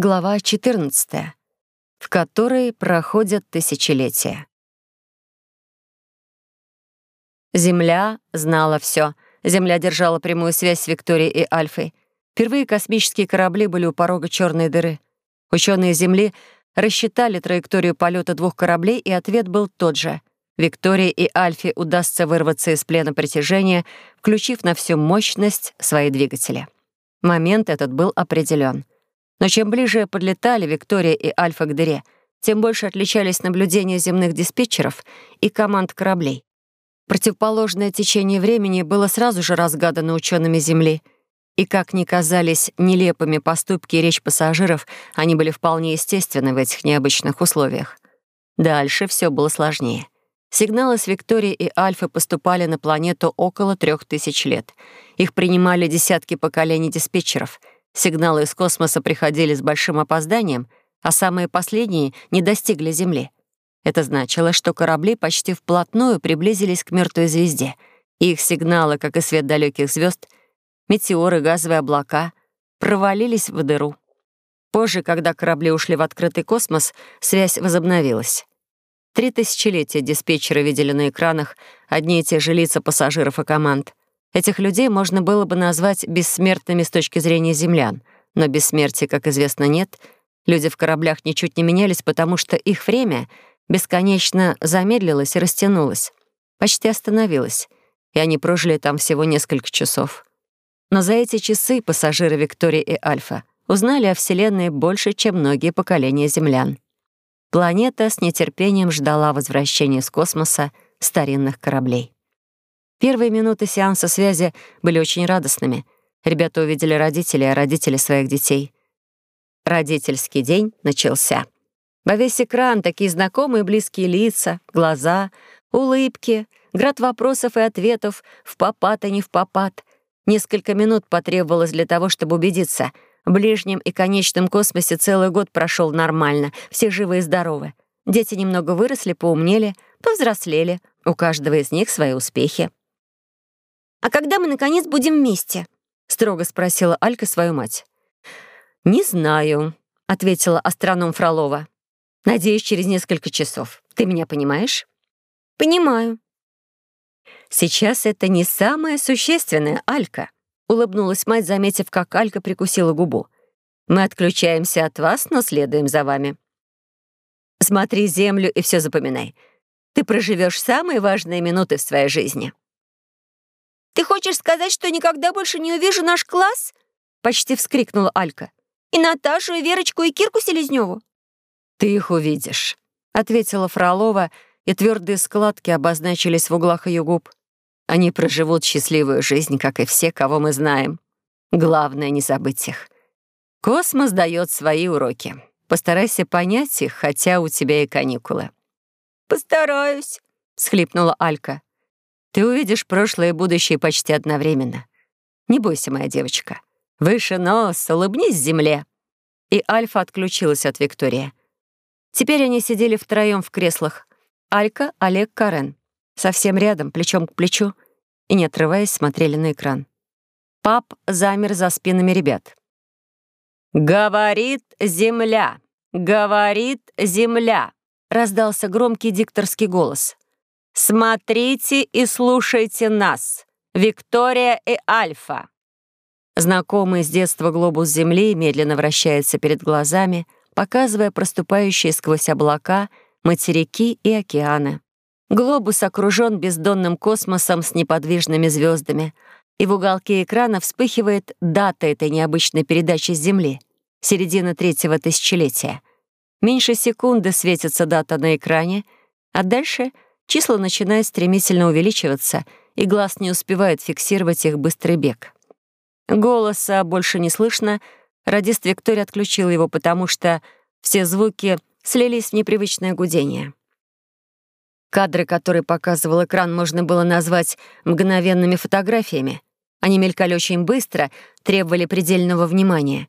Глава 14, в которой проходят тысячелетия. Земля знала все. Земля держала прямую связь с Викторией и Альфой. Впервые космические корабли были у порога черной дыры. Ученые Земли рассчитали траекторию полета двух кораблей, и ответ был тот же. Виктории и Альфе удастся вырваться из плена притяжения, включив на всю мощность свои двигатели. Момент этот был определен. Но чем ближе подлетали Виктория и Альфа к дыре, тем больше отличались наблюдения земных диспетчеров и команд кораблей. Противоположное течение времени было сразу же разгадано учеными Земли, и как ни казались нелепыми поступки и речь пассажиров, они были вполне естественны в этих необычных условиях. Дальше все было сложнее. Сигналы с Виктории и Альфы поступали на планету около трех тысяч лет. Их принимали десятки поколений диспетчеров — Сигналы из космоса приходили с большим опозданием, а самые последние не достигли Земли. Это значило, что корабли почти вплотную приблизились к мертвой звезде, их сигналы, как и свет далеких звезд, метеоры, газовые облака, провалились в дыру. Позже, когда корабли ушли в открытый космос, связь возобновилась. Три тысячелетия диспетчеры видели на экранах одни и те же лица пассажиров и команд. Этих людей можно было бы назвать бессмертными с точки зрения землян, но бессмертия, как известно, нет. Люди в кораблях ничуть не менялись, потому что их время бесконечно замедлилось и растянулось, почти остановилось, и они прожили там всего несколько часов. Но за эти часы пассажиры Виктории и Альфа узнали о Вселенной больше, чем многие поколения землян. Планета с нетерпением ждала возвращения с космоса старинных кораблей. Первые минуты сеанса связи были очень радостными. Ребята увидели родителей, а родители своих детей. Родительский день начался. Во весь экран такие знакомые близкие лица, глаза, улыбки, град вопросов и ответов, в попад и не в попад. Несколько минут потребовалось для того, чтобы убедиться. В ближнем и конечном космосе целый год прошел нормально, все живы и здоровы. Дети немного выросли, поумнели, повзрослели. У каждого из них свои успехи. «А когда мы, наконец, будем вместе?» — строго спросила Алька свою мать. «Не знаю», — ответила астроном Фролова. «Надеюсь, через несколько часов. Ты меня понимаешь?» «Понимаю». «Сейчас это не самое существенное, Алька», — улыбнулась мать, заметив, как Алька прикусила губу. «Мы отключаемся от вас, но следуем за вами. Смотри землю и все запоминай. Ты проживешь самые важные минуты в своей жизни». «Ты хочешь сказать, что никогда больше не увижу наш класс?» — почти вскрикнула Алька. «И Наташу, и Верочку, и Кирку Селезнёву?» «Ты их увидишь», — ответила Фролова, и твердые складки обозначились в углах ее губ. «Они проживут счастливую жизнь, как и все, кого мы знаем. Главное — не забыть их. Космос дает свои уроки. Постарайся понять их, хотя у тебя и каникулы». «Постараюсь», — схлипнула Алька. Ты увидишь прошлое и будущее почти одновременно. Не бойся, моя девочка. Выше нос, улыбнись земле». И Альфа отключилась от Виктории. Теперь они сидели втроем в креслах. Алька, Олег, Карен. Совсем рядом, плечом к плечу. И, не отрываясь, смотрели на экран. Пап замер за спинами ребят. «Говорит земля! Говорит земля!» раздался громкий дикторский голос. «Смотрите и слушайте нас, Виктория и Альфа». Знакомый с детства глобус Земли медленно вращается перед глазами, показывая проступающие сквозь облака материки и океаны. Глобус окружен бездонным космосом с неподвижными звездами, и в уголке экрана вспыхивает дата этой необычной передачи с Земли — середина третьего тысячелетия. Меньше секунды светится дата на экране, а дальше — Числа начинают стремительно увеличиваться, и глаз не успевает фиксировать их быстрый бег. Голоса больше не слышно, радист Виктория отключил его, потому что все звуки слились в непривычное гудение. Кадры, которые показывал экран, можно было назвать мгновенными фотографиями. Они мелькали очень быстро, требовали предельного внимания.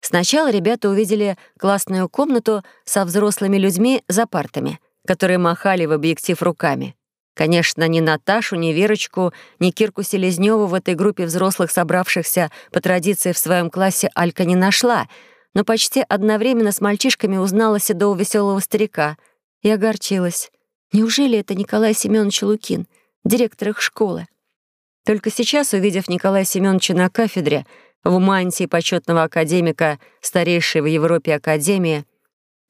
Сначала ребята увидели классную комнату со взрослыми людьми за партами — которые махали в объектив руками. Конечно, ни Наташу, ни Верочку, ни Кирку Селезнёву в этой группе взрослых, собравшихся по традиции в своем классе, Алька не нашла, но почти одновременно с мальчишками узнала седого веселого старика и огорчилась. Неужели это Николай Семенович Лукин, директор их школы? Только сейчас, увидев Николая Семеновича на кафедре, в мантии почетного академика, старейшей в Европе академии,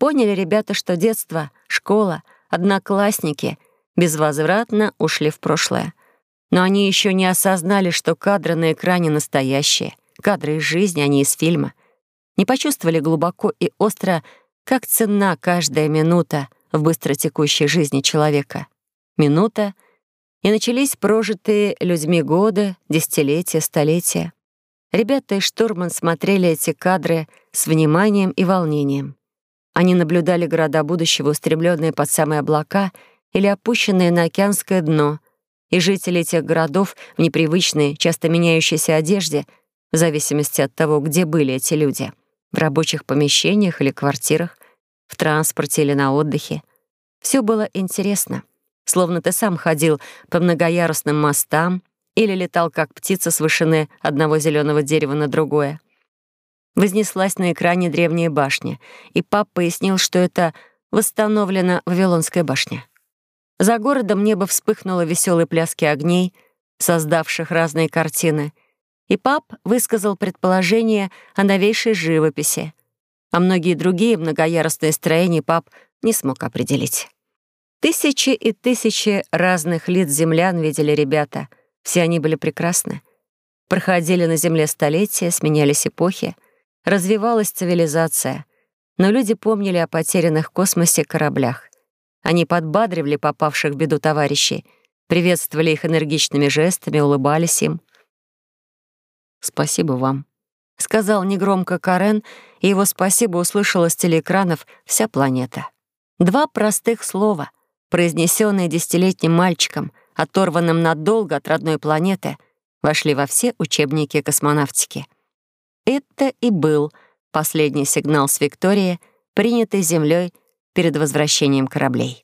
поняли ребята, что детство, школа, одноклассники безвозвратно ушли в прошлое. Но они еще не осознали, что кадры на экране настоящие, кадры из жизни, а не из фильма. Не почувствовали глубоко и остро, как ценна каждая минута в быстротекущей жизни человека. Минута, и начались прожитые людьми годы, десятилетия, столетия. Ребята и штурман смотрели эти кадры с вниманием и волнением. Они наблюдали города будущего, устремленные под самые облака или опущенные на океанское дно, и жители этих городов в непривычной, часто меняющейся одежде, в зависимости от того, где были эти люди, в рабочих помещениях или квартирах, в транспорте или на отдыхе. Все было интересно, словно ты сам ходил по многоярусным мостам или летал как птица с вышины одного зеленого дерева на другое. Вознеслась на экране древняя башня, и пап пояснил, что это восстановлена Вавилонская башня. За городом небо вспыхнуло веселой пляски огней, создавших разные картины, и пап высказал предположение о новейшей живописи, а многие другие многоярусные строения пап не смог определить. Тысячи и тысячи разных лиц землян видели ребята. Все они были прекрасны. Проходили на Земле столетия, сменялись эпохи, развивалась цивилизация. Но люди помнили о потерянных в космосе кораблях. Они подбадривали попавших в беду товарищей, приветствовали их энергичными жестами, улыбались им. «Спасибо вам», — сказал негромко Карен, и его спасибо услышала с телеэкранов вся планета. Два простых слова, произнесенные десятилетним мальчиком, оторванным надолго от родной планеты, вошли во все учебники космонавтики. Это и был последний сигнал с Виктории, принятый Землей перед возвращением кораблей.